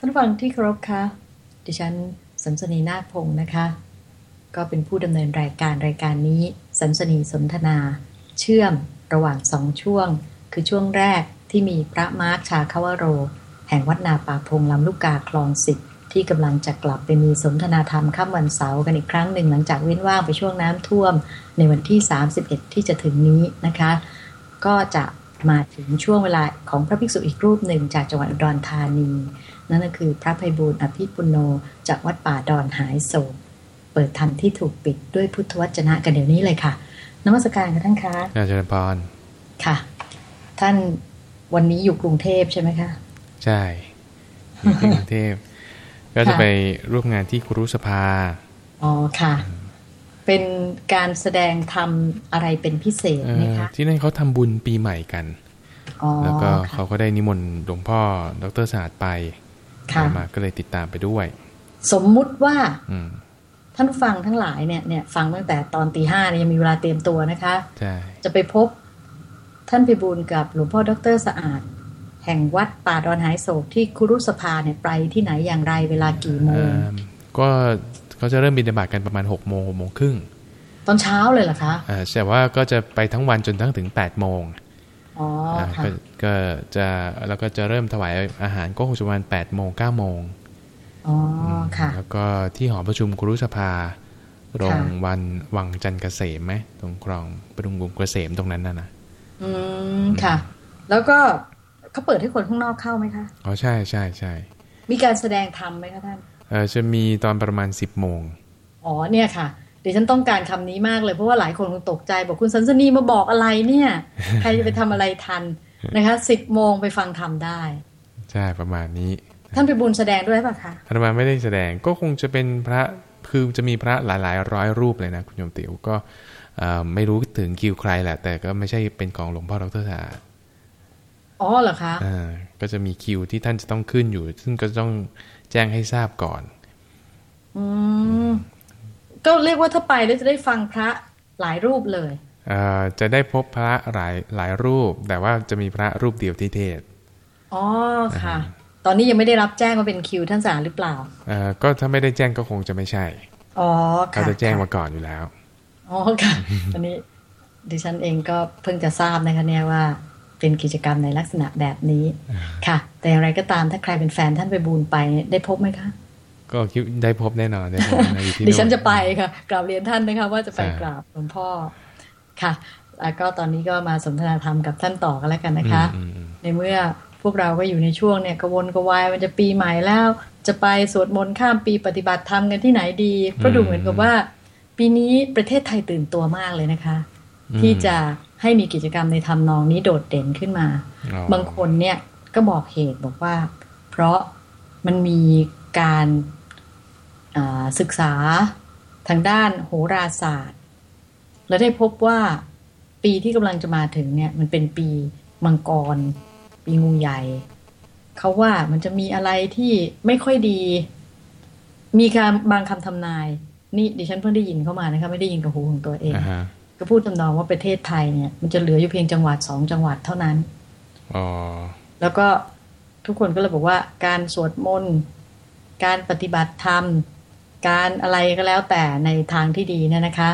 ท่านฟังที่เคารพคะดิฉันสัมสนีนาคพงศ์นะคะ ก็เป็นผู้ดำเนินรายการรายการนี้ สัมสนีสนทนา เชื่อมระหว่างสองช่วง คือช่วงแรกที่มีพระมาร์คชาคาวโร แห่งวัดนาป่าพงลำลูกกาคลองสิบที่กำลังจะกลับไปมีสนทนาธรรมค่ำวันเสาร์กันอีกครั้งหนึ่งหลังจากเว้นว่างไปช่วงน้ำท่วม ในวันที่ 31 ที่จะถึงนี้นะคะ ก็จะ มาถึงช่วงเวลาของพระภิกษุอีกรูปหนึ่งจากจังหวัดอุดรธานี นั่นก็คือพระภัยบูลอภิปุโนจากวัดป่าดอนหายโศกเปิดธรรมที่ถูกปิดด้วยพุทธวจนะกันเดี๋ยวนี้เลยค่ะนมัสการค่ะท่านคะอาจารย์พรค่ะ ท่านวันนี้อยู่กรุงเทพใช่ไหมคะใช่อยู่กรุงเทพก็จะไปร่วมงานที่ครุสภาอ๋อค่ะ เป็นการแสดงทำอะไรเป็นพิเศษไหมคะที่นั่นเขาทำบุญปีใหม่กัน แล้วก็เขาก็ได้นิมนต์หลวงพ่อดรศาสตร์ไปมาก็เลยติดตามไปด้วย สมมุติว่าท่านฟังทั้งหลายเนี่ยเนี่ยฟังตั้งแต่ตอนตีห้าเนี่ยยังมีเวลาเตรียมตัวนะคะใช่จะไปพบท่านพิบูลกับหลวงพ่อดรสะอาด แห่งวัดป่าดอนหายโศกที่คุรุสภาเนี่ยไปที่ไหนอย่างไรเวลากี่โมงก็ เขาจะเริ่มบินบาตกันประมาณหกโมงหกโมงครึ่งตอนเช้าเลยเหรอคะอ่าแต่ว่าก็จะไปทั้งวันจนทั้งถึงแปดโมงอ๋อค่ะก็จะแล้วก็จะเริ่มถวายอาหารก็คงจะประมาณแปดโมงเก้าโมงอ๋อค่ะแล้วก็ที่หอประชุมครุสภาตรงวันวังจันทร์เกษมไหมตรงคลองปรุงกรุงเกษมตรงนั้นน่ะนะอืมค่ะ แล้วก็เขาเปิดให้คนข้างนอกเข้าไหมคะอ๋อใช่ใช่ใช่มีการแสดงธรรมไหมคะท่านเออ จะมีตอนประมาณสิบโมง อ๋อเนี่ยค่ะเดี๋ยวฉันต้องการคำนี้มากเลยเพราะว่าหลายคนคงตกใจบอกคุณสันสนีมาบอกอะไรเนี่ย ใครจะไปทำอะไรทันนะคะสิบโมงไปฟังธรรมได้ ใช่ประมาณนี้ ท่านไปบุญแสดงด้วยป่ะคะธรรมาไม่ได้แสดงก็คงจะเป็นพระคือจะมีพระหลายๆ ร้อยรูปเลยนะคุณโยมติ๋วก็ไม่รู้ถึงคิวใครแหละ แต่ก็ไม่ใช่เป็นของหลวงพ่อดรสาอ๋อเหรอคะอ่าก็จะมีคิวที่ท่านจะต้องขึ้นอยู่ ซึ่งก็ต้อง แจ้งให้ทราบก่อนอืมก็เรียกว่าถ้าไปแล้วจะได้ฟังพระหลายรูปเลยอ่าจะได้พบพระหลายหลายรูป แต่ว่าจะมีพระรูปเดียวที่เทศอ๋อค่ะ ตอนนี้ยังไม่ได้รับแจ้งว่าเป็นคิวท่านสารหรือเปล่าอ่าก็ถ้าไม่ได้แจ้งก็คงจะไม่ใช่อ๋อค่ะเขาจะแจ้งมาก่อนอยู่แล้วอ๋อค่ะอันนี้ดิฉันเองก็เพิ่งจะทราบนะคะเนี่ยว่าเป็นกิจกรรมในลักษณะแบบนี้ค่ะ แต่อย่างไรก็ตามถ้าใครเป็นแฟนท่านไปบูนไปได้พบไหมคะก็คิดได้พบแน่นอนได้พบในที่ดิฉันจะไปค่ะกราบเรียนท่านนะคะ ว่าจะไปกราบหลวงพ่อค่ะ แล้วก็ตอนนี้ก็มาสนทนาธรรมกับท่านต่อกันแล้วกันนะคะ ในเมื่อพวกเราก็อยู่ในช่วงเนี่ยกวนกวายมันจะปีใหม่แล้ว จะไปสวดมนต์ข้ามปีปฏิบัติธรรมกันที่ไหนดีก็ดูเหมือนกับว่า ปีนี้ประเทศไทยตื่นตัวมากเลยนะคะ ที่จะให้มีกิจกรรมในทำนองนี้โดดเด่นขึ้นมา บางคนเนี่ย ก็บอกเหตุบอกว่า เพราะมันมีการศึกษาทางด้านโหราศาสตร์ และได้พบว่าปีที่กำลังจะมาถึงเนี่ยมันเป็นปีมังกร ปีงูใหญ่เขาว่ามันจะมีอะไรที่ไม่ค่อยดี มีการบางคำทำนาย นี่ดิฉันเพิ่งได้ยินเข้ามานะคะไม่ได้ยินกับหูของตัวเอง uh-huh. ก็พูดตำนองว่าประเทศไทยเนี่ย มันจะเหลืออยู่เพียงจังหวัดสองจังหวัดเท่านั้นอ๋อ แล้วก็ทุกคนก็เลยบอกว่าการสวดมนต์การปฏิบัติธรรม การอะไรก็แล้วแต่ในทางที่ดีเนี่ยนะคะ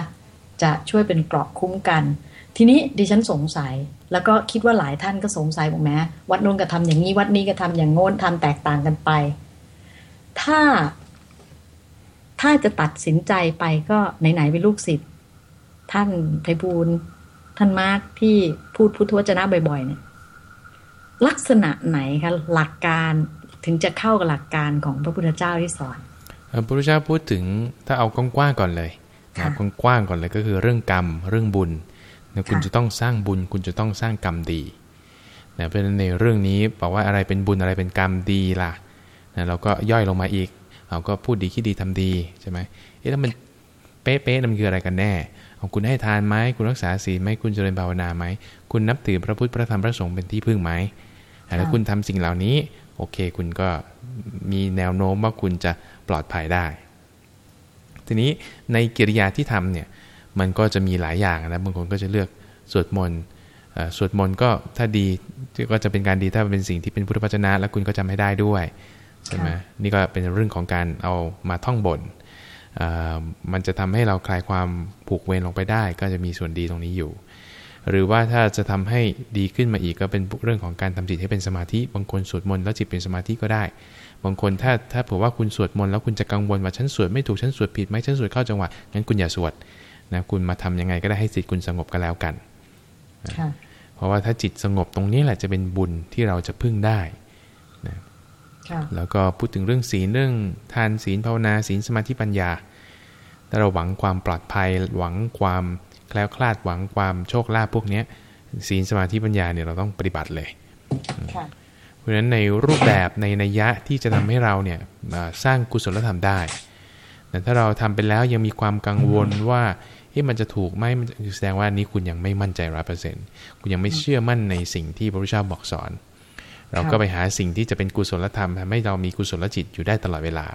จะช่วยเป็นเกราะคุ้มกัน ทีนี้ดิฉันสงสัย แล้วก็คิดว่าหลายท่านก็สงสัยบอกแม้วัดโน้นก็ทำอย่างนี้วัดนี้ก็ทำอย่างโน้นทำแตกต่างกันไป ถ้า ถ้าจะตัดสินใจไปก็ไหนๆเป็นลูกศิษย์ท่านไพบูลท่านมาร์กที่พูดพุทธวจนะบ่อยๆเนี่ย ลักษณะไหนคะหลักการถึงจะเข้ากับหลักการของพระพุทธเจ้าที่สอนพระพุทธเจ้าพูดถึงถ้าเอากว้างๆก่อนเลยเอากว้างๆก่อนเลยก็คือเรื่องกรรมเรื่องบุญนะคุณจะต้องสร้างบุญ คุณจะต้องสร้างกรรมดีนะเพราะฉะนั้นในเรื่องนี้บอกว่าอะไรเป็นบุญอะไรเป็นกรรมดีล่ะนะเราก็ย่อยลงมาอีกเราก็พูดดีคิดดีทำดีใช่ไหมเอ๊ะแล้วมันเป๊ะๆมันคืออะไรกันแน่ ของคุณให้ทานไหมคุณรักษาศีลไหมคุณเจริญภาวนาไหมคุณนับถือพระพุทธพระธรรมพระสงฆ์เป็นที่พึ่งไหมแล้วคุณทำสิ่งเหล่านี้ โอเค คุณก็มีแนวโน้มว่าคุณจะปลอดภัยได้ ทีนี้ในกิริยาที่ทำเนี่ยมันก็จะมีหลายอย่างนะบางคนก็จะเลือกสวดมนต์สวดมนต์ก็ถ้าดีก็จะเป็นการดีถ้าเป็นสิ่งที่เป็นพุทธวจนะ แล้วคุณก็จำให้ได้ด้วยใช่ไหมนี่ก็เป็นเรื่องของการเอามาท่องบน มันจะทำให้เราคลายความผูกเวรลงไปได้ ก็จะมีส่วนดีตรงนี้อยู่ หรือว่าถ้าจะทำให้ดีขึ้นมาอีกก็เป็นเรื่องของการทำจิตให้เป็นสมาธิ บางคนสวดมนต์แล้วจิตเป็นสมาธิก็ได้ บางคนถ้าถ้าเผื่อว่าคุณสวดมนต์แล้วคุณจะกังวลว่าฉันสวดไม่ถูกฉันสวดผิดไหมฉันสวดเข้าจังหวะงั้นคุณอย่าสวดนะคุณมาทํำยังไงก็ได้ให้จิตคุณสงบก็แล้วกัน เพราะว่าถ้าจิตสงบตรงนี้แหละจะเป็นบุญที่เราจะพึ่งได้นะ แล้วก็พูดถึงเรื่องศีลเรื่องทานศีลภาวนาศีลสมาธิปัญญาถ้าเราหวังความปลอดภัยหวังความแคล้วคลาดหวังความโชคลาภพวกนี้ศีลสมาธิปัญญาเนี่ยเราต้องปฏิบัติเลยเพราะฉะนั้นในรูปแบบในนัยยะที่จะทำให้เราเนี่ยสร้างกุศลธรรมได้ แต่ถ้าเราทำไปแล้วยังมีความกังวลว่าเฮ้มันจะถูกไหมมันแสดงว่านี้คุณยังไม่มั่นใจร้อยเปอร์เซ็นต์คุณยังไม่เชื่อมั่นในสิ่งที่พระพุทธเจ้าบอกสอน เราก็ไปหาสิ่งที่จะเป็นกุศลธรรมทำให้เรามีกุศลจิตอยู่ได้ตลอดเวลา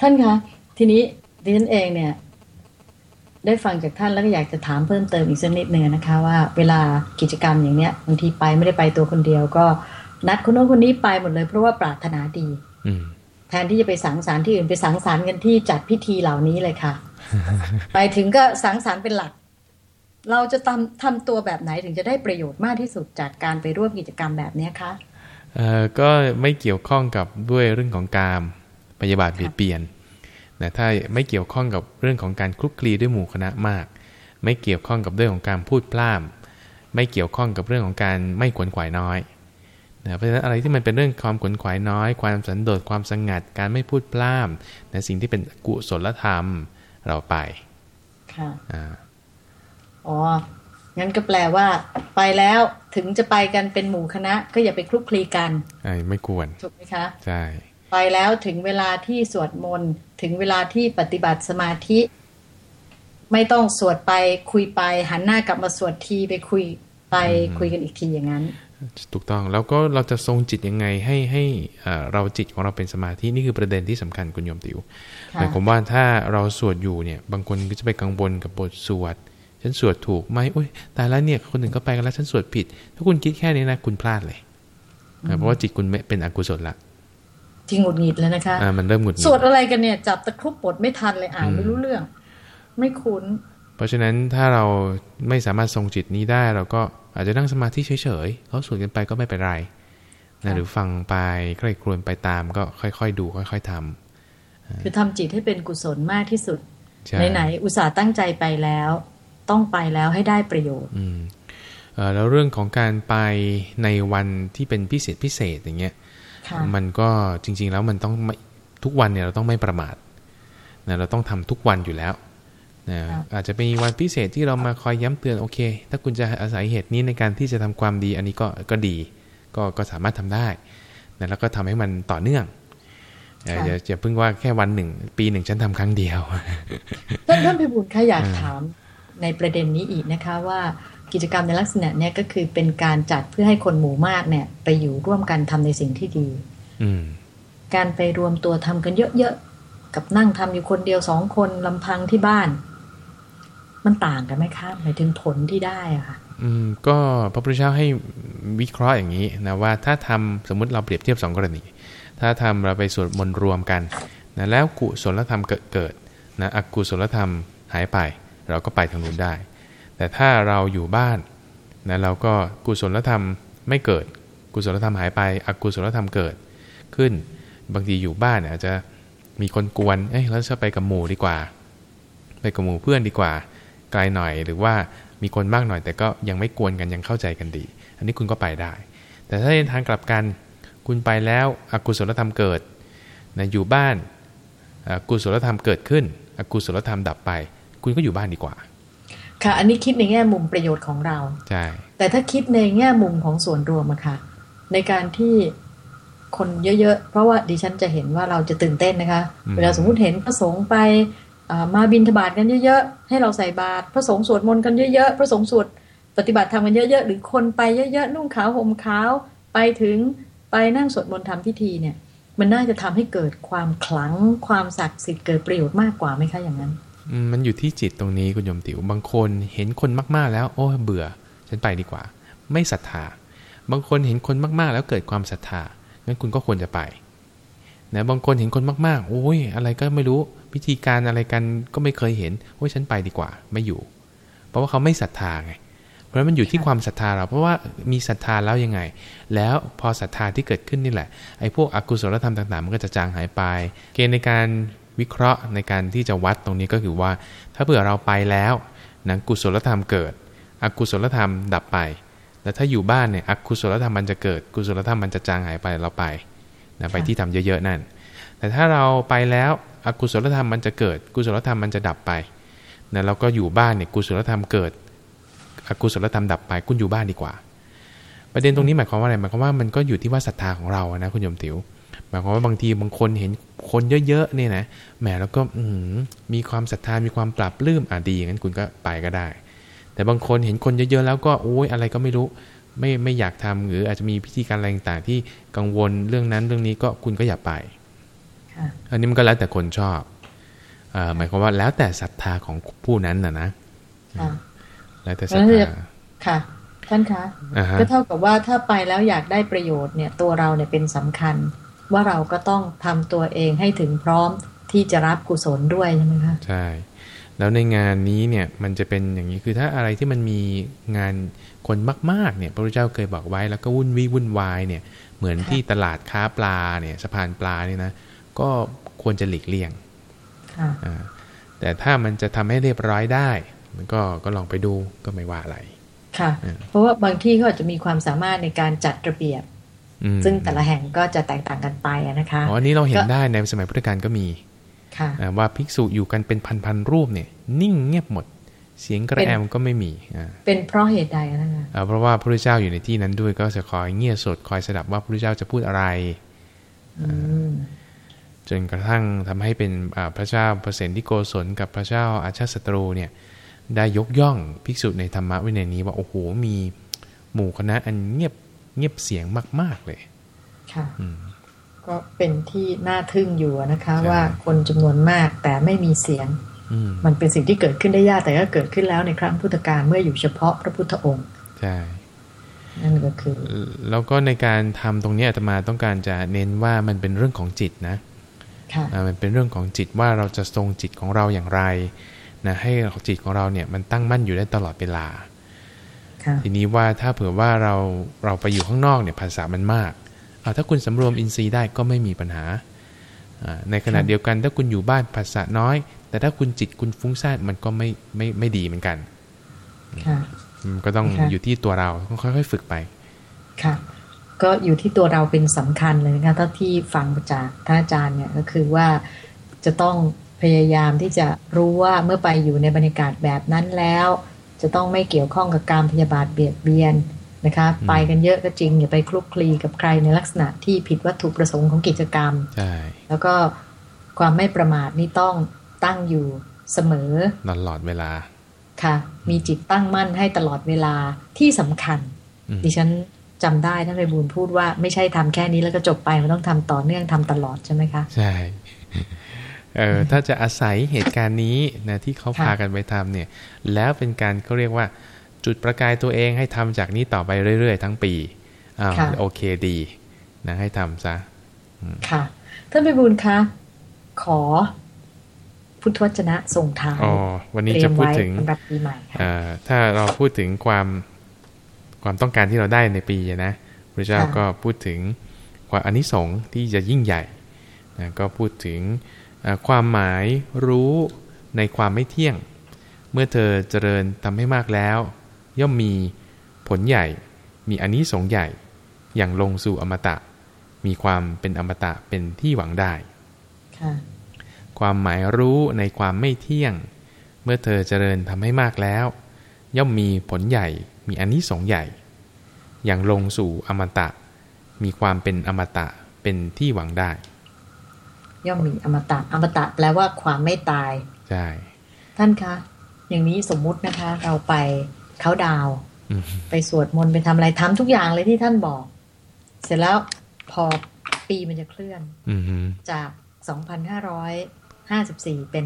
ท่านคะ ทีนี้ดิฉันเองเนี่ย ได้ฟังจากท่านแล้วก็อยากจะถามเพิ่มเติมอีกสักนิดหนึ่งนะคะ ว่าเวลากิจกรรมอย่างเนี้ยบางทีไปไม่ได้ไปตัวคนเดียวก็นัดคนโน้นคนนี้ไปหมดเลยเพราะว่าปรารถนาดีแทนที่จะไปสังสรรค์ที่อื่นไปสังสรรค์กันที่จัดพิธีเหล่านี้เลยค่ะ ไปถึงก็สังสรรค์เป็นหลัก เราจะทำทำตัวแบบไหนถึงจะได้ประโยชน์มากที่สุดจากการไปร่วมกิจกรรมแบบนี้คะเอ่อก็ไม่เกี่ยวข้องกับด้วยเรื่องของการปฏิบัติเบียดเบียนนะถ้าไม่เกี่ยวข้องกับเรื่องของการคลุกคลีด้วยหมู่คณะมาก ไม่เกี่ยวข้องกับเรื่องของการพูดพล่ามไม่เกี่ยวข้องกับเรื่องของการไม่ขวนขวายน้อยนะเพราะฉะนั้นอะไรที่มันเป็นเรื่องความขวนขวายน้อย ความสันโดษความสงัด การไม่พูดพล่ามนะสิ่งที่เป็นกุศลธรรมเราไปค่ะ อ๋อ งั้นก็แปลว่า ไปแล้วถึงจะไปกันเป็นหมู่คณะ ก็อย่าไปคลุกคลีกันไอ้ไม่ควรถูกไหมคะ ใช่ ไปแล้วถึงเวลาที่สวดมนต์ถึงเวลาที่ปฏิบัติสมาธิ ไม่ต้องสวดไปคุยไป หันหน้ากลับมาสวดทีไปคุยไปคุยกันอีกทีอย่างนั้น ถูกต้องแล้วก็เราจะทรงจิตยังไงให้ให้เราจิตของเราเป็นสมาธินี่คือประเด็นที่สำคัญคุณโยมติวหมายความว่าถ้าเราสวดอยู่เนี่ยบางคนก็จะไปกังวลกับบทสวด ฉันสวดถูกไหมอุ้ยแต่แล้วเนี่ยคนหนึ่งก็ไปกันแล้วฉันสวดผิด ถ้าคุณคิดแค่นี้นะคุณพลาดเลยเพราะว่าจิตคุณเป็นอกุศลละที่หงุดหงิดเลยนะคะอ่ามันเริ่มหงุดหงิดสวดอะไรกันเนี่ย จับตะครุบบทไม่ทันเลยอ่านไม่รู้เรื่อง ไม่คุ้น เพราะฉะนั้นถ้าเราไม่สามารถทรงจิตนี้ได้ เราก็อาจจะนั่งสมาธิเฉยๆเขาสวดกันไปก็ไม่เป็นไรนะหรือฟังไปใครครวญไปตามก็ค่อยๆดูค่อย ๆทำคือทำจิตให้เป็นกุศลมากที่สุดไหนๆอุตส่าห์ตั้งใจไปแล้ว ต้องไปแล้วให้ได้ประโยชน์อืมแล้วเรื่องของการไปในวันที่เป็นพิเศษพิเศษอย่างเงี้ยมันก็จริง ๆ แล้วมันต้องทุกวันเนี่ยเราต้องไม่ประมาทนะเราต้องทำทุกวันอยู่แล้วนะอาจจะเป็นวันพิเศษที่เรามาคอยย้ำเตือนโอเค ถ้าคุณจะอาศัยเหตุนี้ในการที่จะทำความดี อันนี้ก็ก็ดีก็ก็สามารถทำได้นะแล้วก็ทำให้มันต่อเนื่องอย่าอย่าเพิ่งว่าแค่วันหนึ่ง ปีหนึ่งฉันทำครั้งเดียวท่านท่านพิบูลค่ะอยากถาม ในประเด็นนี้อีกนะคะว่ากิจกรรมในลักษณะนี้ก็คือเป็นการจัดเพื่อให้คนหมู่มากเนี่ย ไปอยู่ร่วมกันทำในสิ่งที่ดีการไปรวมตัวทำกันเยอะๆกับนั่งทำอยู่คนเดียวสองคนลำพังที่บ้าน มันต่างกันไหมคะหมายถึงผลที่ได้อะค่ะอืมก็พระพุทธเจ้าให้วิเคราะห์อย่างนี้นะว่าถ้าทำสมมุติเราเปรียบเทียบสองกรณี ถ้าทำเราไปสวดมนต์รวมกันนะแล้วกุศลธรรมเกิดเกิดนะอกุศลธรรมหายไป เราก็ไปทางนู้นได้ แต่ถ้าเราอยู่บ้านนะเราก็กุศลธรรมไม่เกิด กุศลธรรมหายไปอกุศลธรรมเกิดขึ้น บางทีอยู่บ้านอาจจะมีคนกวนเอ้ยเราจะไปกับหมู่ดีกว่า ไปกับหมู่เพื่อนดีกว่าไกลหน่อยหรือว่ามีคนมากหน่อย แต่ก็ยังไม่กวนกันยังเข้าใจกันดี อันนี้คุณก็ไปได้ แต่ถ้าในทางกลับกัน คุณไปแล้วอกุศลธรรมเกิดนะอยู่บ้านกุศลธรรมเกิดขึ้น อกุศลธรรมดับไป คุณก็อยู่บ้านดีกว่า ค่ะ อันนี้คิดในแง่มุมประโยชน์ของเราใช่แต่ถ้าคิดในแง่มุมของส่วนรวมอะค่ะ ในการที่คนเยอะๆ เพราะว่าดิฉันจะเห็นว่าเราจะตื่นเต้นนะคะ เวลาสมมุติเห็นพระสงฆ์ไปมาบินทบาทกันเยอะๆ ให้เราใส่บาตรพระสงฆ์สวดมนต์กันเยอะๆ พระสงฆ์สวดปฏิบัติทำกันเยอะๆ หรือคนไปเยอะๆ นุ่งขาวห่มขาว ไปถึงไปนั่งสวดมนต์ทำพิธีเนี่ย มันน่าจะทำให้เกิดความขลังความศักดิ์สิทธิ์เกิดประโยชน์มากกว่าไหมคะอย่างนั้น มันอยู่ที่จิตตรงนี้คุณโยมติ๋วบางคนเห็นคนมากๆแล้ว โอ้เบื่อ ฉันไปดีกว่า ไม่ศรัทธา บางคนเห็นคนมากๆ แล้วเกิดความศรัทธางั้นคุณก็ควรจะไปนะบางคนเห็นคนมากๆ โอ้ยอะไรก็ไม่รู้พิธีการอะไรกันก็ไม่เคยเห็นโอ้ยฉันไปดีกว่า ไม่อยู่ เพราะว่าเขาไม่ศรัทธาไง เพราะมันอยู่ที่ความศรัทธาเรา เพราะว่ามีศรัทธาแล้วยังไง แล้วพอศรัทธาที่เกิดขึ้นนี่แหละไอ้พวกอกุศลธรรมต่างๆ มันก็จะจางหายไป เกณฑ์ในการ วิเคราะห์ในการที่จะวัดตรงนี้ก็คือว่า ถ้าเผื่อเราไปแล้วนะกุศลธรรมเกิด อกุศลธรรมดับไป แต่ถ้าอยู่บ้านเนี่ยอกุศลธรรมมันจะเกิด กุศลธรรมมันจะจางหายไปเราไปนะไปที่ทำเยอะๆนั่น แต่ถ้าเราไปแล้วอกุศลธรรมมันจะเกิด กุศลธรรมมันจะดับไปนะเราก็อยู่บ้านเนี่ยกุศลธรรมเกิด อกุศลธรรมดับไปคุณอยู่บ้านดีกว่า ประเด็นตรงนี้หมายความว่าอะไรหมายความว่ามันก็อยู่ที่ว่าศรัทธาของเรานะคุณโยมติ๋ว หมายความว่าบางทีบางคนเห็นคนเยอะๆเนี่ยนะแหมแล้วก็มีความศรัทธามีความปรับลื้มอะดีงั้นคุณก็ไปก็ได้ แต่บางคนเห็นคนเยอะๆแล้วก็โอ้ยอะไรก็ไม่รู้ไม่ไม่อยากทำหรืออาจจะมีพิธีการอะไรต่างๆที่กังวลเรื่องนั้นเรื่องนี้ก็คุณก็อย่าไปอันนี้มันก็แล้วแต่คนชอบหมายความว่าแล้วแต่ศรัทธาของผู้นั้นนะนะแล้วแต่ศรัทธาค่ะท่านคะก็เท่ากับว่าถ้าไปแล้วอยากได้ประโยชน์เนี่ย ตัวเราเนี่ยเป็นสำคัญ ว่าเราก็ต้องทำตัวเองให้ถึงพร้อมที่จะรับกุศลด้วยใช่ไหมคะใช่แล้วในงานนี้เนี่ยมันจะเป็นอย่างนี้คือถ้าอะไรที่มันมีงานคนมากๆเนี่ยพระพุทธเจ้าเคยบอกไว้แล้วก็วุ่นวิวุ่นวายเนี่ยเหมือนที่ตลาดค้าปลาเนี่ยสะพานปลาเนี่ยนะก็ควรจะหลีกเลี่ยงแต่ถ้ามันจะทำให้เรียบร้อยได้ มันก็ก็ลองไปดูก็ไม่ว่าอะไรค่ะ เพราะว่าบางที่เขาอาจจะมีความสามารถในการจัดระเบียบ ซึ่งแต่ละแห่งก็จะแตกต่างกันไปนะคะอ๋อนี้เราเห็นได้ในสมัยพุทธกาลก็มีว่าภิกษุอยู่กันเป็นพันๆรูปเนี่ย นิ่งเงียบหมด เสียงกระแอมก็ไม่มีเป็นเพราะเหตุใดนะคะเพราะว่าพระพุทธเจ้าอยู่ในที่นั้นด้วยก็จะคอยเงียบสดคอยสดับว่าพระพุทธเจ้าจะพูดอะไรจนกระทั่งทำให้เป็นพระเจ้าเปรตที่โกศลกับพระเจ้าอาชาศัตรูเนี่ยได้ยกย่องภิกษุในธรรมะวินัยนี้ว่าโอ้โหมีหมู่คณะอันเงียบ เงียบเสียงมาก ๆเลย ค่ะก็เป็นที่น่าทึ่งอยู่นะคะ ว่าคนจำนวนมากแต่ไม่มีเสียงมันเป็นสิ่งที่เกิดขึ้นได้ยากแต่ก็เกิดขึ้นแล้วในครั้งพุทธกาลเมื่ออยู่เฉพาะพระพุทธองค์ใช่นั่นก็คือ แล้วก็ในการทำตรงนี้อาตมาต้องการจะเน้นว่ามันเป็นเรื่องของจิตนะมันเป็นเรื่องของจิตว่าเราจะทรงจิตของเราอย่างไรนะให้จิตของเราเนี่ยมันตั้งมั่นอยู่ได้ตลอดเวลา ทีนี้ว่าถ้าเผื่อว่าเราเราไปอยู่ข้างนอกเนี่ยภาษามันมากเอาถ้าคุณสำรวมอินทรีย์ได้ก็ไม่มีปัญหา ในขณะเดียวกันถ้าคุณอยู่บ้านภาษาน้อย แต่ถ้าคุณจิตคุณฟุ้งซ่านมันก็ไม่ไม่ไม่ดีเหมือนกันก็ต้องอยู่ที่ตัวเราต้องค่อยๆฝึกไป ค่ะ ก็อยู่ที่ตัวเราเป็นสำคัญเลยนะคะถ้าที่ฟังจากท่านอาจารย์เนี่ยก็คือว่าจะต้องพยายามที่จะรู้ว่าเมื่อไปอยู่ในบรรยากาศแบบนั้นแล้ว จะต้องไม่เกี่ยวข้องกับการพยาบาทเบียดเบียนนะคะไปกันเยอะก็จริงอย่าไปคลุกคลีกับใครในลักษณะที่ผิดวัตถุประสงค์ของกิจกรรมใช่แล้วก็ความไม่ประมาทนี่ต้องตั้งอยู่เสมอตลอดเวลาค่ะ มีจิตตั้งมั่นให้ตลอดเวลาที่สำคัญ ดิฉันจำได้ท่านไรบูลพูดว่าไม่ใช่ทำแค่นี้แล้วก็จบไปมันต้องทำต่อเนื่องทำตลอดใช่ไหมคะ ใช่ เออถ้าจะอาศัยเหตุการณ์นี้นะที่เขาพากันไปทำเนี่ย แล้วเป็นการเขาเรียกว่า จุดประกายตัวเองให้ทำจากนี้ต่อไปเรื่อยๆ ทั้งปีอ้าวโอเคดีนะให้ทำซะค่ะท่านไปบุญคะขอพุทธวจนะส่งท้ายอ๋อวันนี้จะพูดถึงถ้าเราพูดถึงความความต้องการที่เราได้ในปีนะพระเจ้าก็พูดถึงความอนิสงส์ที่จะยิ่งใหญ่นะก็พูดถึง ความหมายรู้ในความไม่เที่ยง เมื่อเธอเจริญทำให้มากแล้ว ย่อมมีผลใหญ่ มีอนิสงส์ใหญ่ อย่างลงสู่อมตะ มีความเป็นอมตะเป็นที่หวังได้ ความหมายรู้ในความไม่เที่ยง เมื่อเธอเจริญทำให้มากแล้ว ย่อมมีผลใหญ่ มีอันนี้สองใหญ่ อย่างลงสู่อมตะ มีความเป็นอมตะเป็นที่หวังได้ ย่อมมีอมตะ อมตะแปลว่าความไม่ตาย ใช่ ท่านคะ อย่างนี้สมมุตินะคะ เราไปเขาดาวไปสวดมนต์ไปทำอะไรทำทุกอย่างเลยที่ท่านบอก เสร็จแล้วพอปีมันจะเคลื่อนจาก2,554เป็น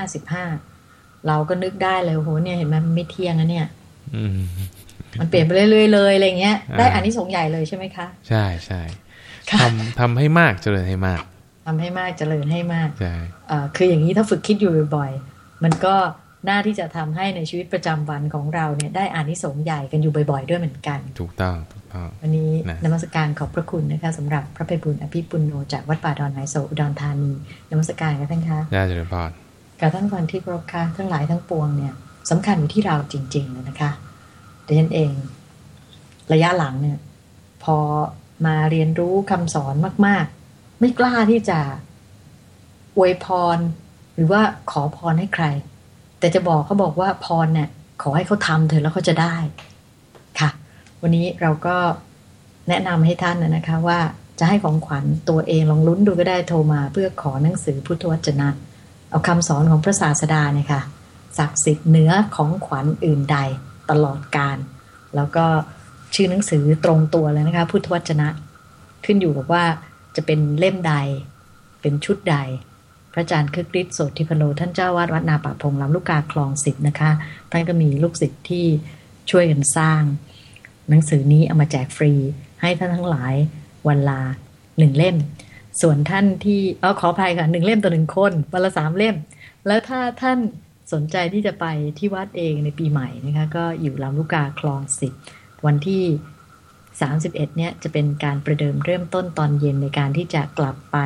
2,555เราก็นึกได้เลยโหเนี่ยเห็นไหมมันไม่เที่ยงนะเนี่ยมันเปลี่ยนไปเรื่อยๆเลยอะไรเงี้ย ได้อานิสงส์ใหญ่เลยใช่ไหมคะ ใช่ใช่ทำทำให้มากเจริญให้มาก ทำให้มากเจริญให้มากใช่คืออย่างนี้ถ้าฝึกคิดอยู่บ่อยๆ มันก็น่าที่จะทำให้ในชีวิตประจำวันของเราเนี่ยได้อานิสงส์ใหญ่กันอยู่บ่อย ๆ ด้วยเหมือนกัน ถูกต้องถูกต้องวันนี้นมัสการขอบพระคุณนะคะสำหรับพระเพบุญอภิปุณโนจากวัดป่าดอนไฮโซอุดรธานีนมัสการกันท่านคะได้เจริญพรกับท่านฟันที่ครบค่ะทั้งหลายทั้งปวงเนี่ยสำคัญอยู่ที่เราจริงๆเลยนะคะดิฉันเอง ระยะหลังเนี่ย พอมาเรียนรู้คำสอนมากๆ ไม่กล้าที่จะอวยพร หรือว่าขอพรให้ใคร แต่จะบอกเขาบอกว่าพรเนี่ยขอให้เขาทำเถอะแล้วเขาจะได้ค่ะ วันนี้เราก็แนะนำให้ท่านนะคะว่าจะให้ของขวัญตัวเองลองลุ้นดูก็ได้โทรมา เพื่อขอหนังสือพุทธวจนะ เอาคำสอนของพระศาสดาเนี่ยค่ะศักดิ์สิทธิ์เหนือของขวัญอื่นใดตลอดการ แล้วก็ชื่อหนังสือตรงตัวเลยนะคะ พุทธวจนะ ขึ้นอยู่กับว่า จะเป็นเล่มใด เป็นชุดใด พระอาจารย์คึกฤทธิ์โสติพโลท่านเจ้าวาดวัดนาป่าพงลำลูกกาคลองสิบนะคะ ท่านก็มีลูกศิษย์ที่ช่วยกันสร้าง หนังสือนี้เอามาแจกฟรี ให้ท่านทั้งหลายวันลาหนึ่งเล่ม ส่วนท่านที่เออขออภัยค่ะหนึ่งเล่มต่อหนึ่งคนวันละสามเล่ม แล้วถ้าท่านสนใจที่จะไปที่วัดเองในปีใหม่นะคะก็อยู่ลำลูกกาคลองสิบวันที่ 31 เนี่ยจะเป็นการประเดิมเริ่มต้นตอนเย็นในการที่จะกลับไป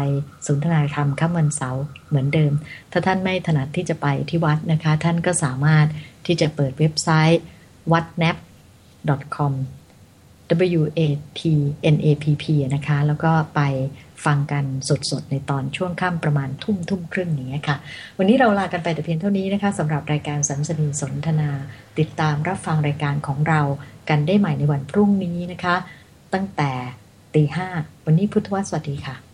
สนทนาธรรมค่ำวันเสาร์เหมือนเดิม ถ้าท่านไม่ถนัดที่จะไปที่วัดนะคะ ท่านก็สามารถที่จะเปิดเว็บไซต์ watnap.com w a t n a p p นะคะ แล้วก็ไปฟังกันสดๆ ในตอนช่วงค่ำประมาณทุ่มทุ่มครึ่งนี้ค่ะ วันนี้เราลากันไปแต่เพียงเท่านี้นะคะสำหรับรายการสัมสนีสนทนา ติดตามรับฟังรายการของเรา กันได้ใหม่ในวันพรุ่งนี้นะคะ ตั้งแต่ตีห้าวันนี้พุทธวสวัสดีค่ะ